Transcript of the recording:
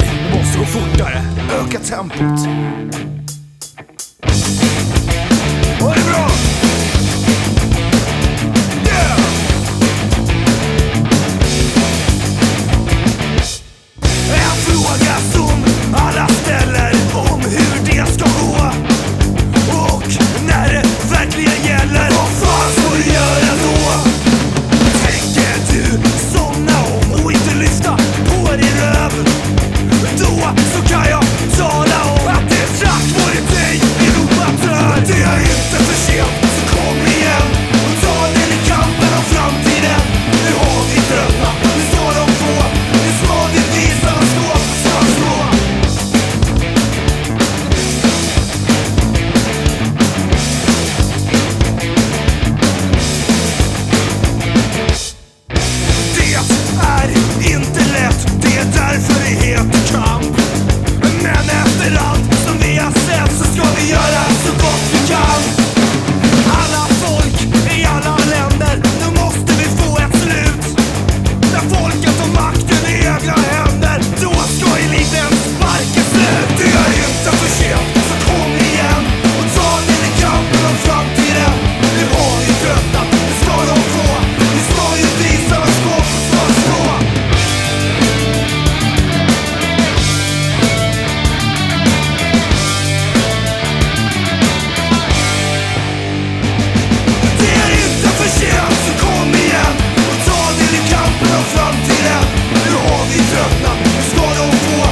Det måste gå fortare. Öka tempot. Ruchowi wzrok nam zgodą w